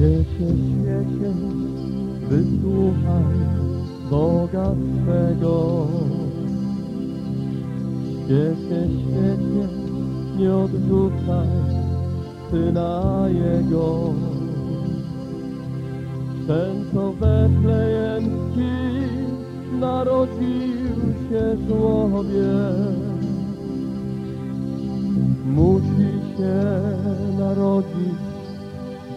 نر می نر گی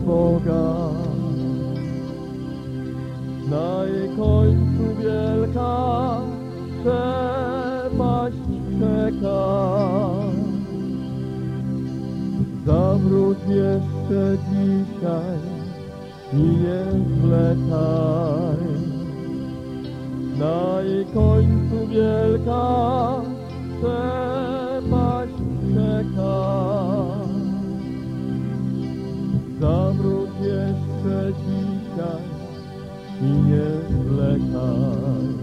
بوگا نا کوئی تک گلکا کام رکشی نا کوئی تک prze dzisiaj i nie zwlekaj.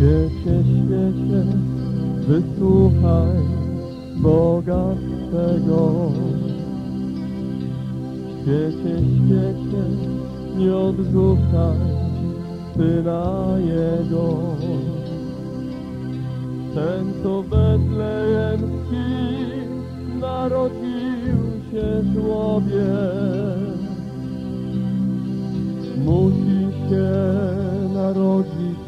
گش کے گی نرگی مودی سے نرگی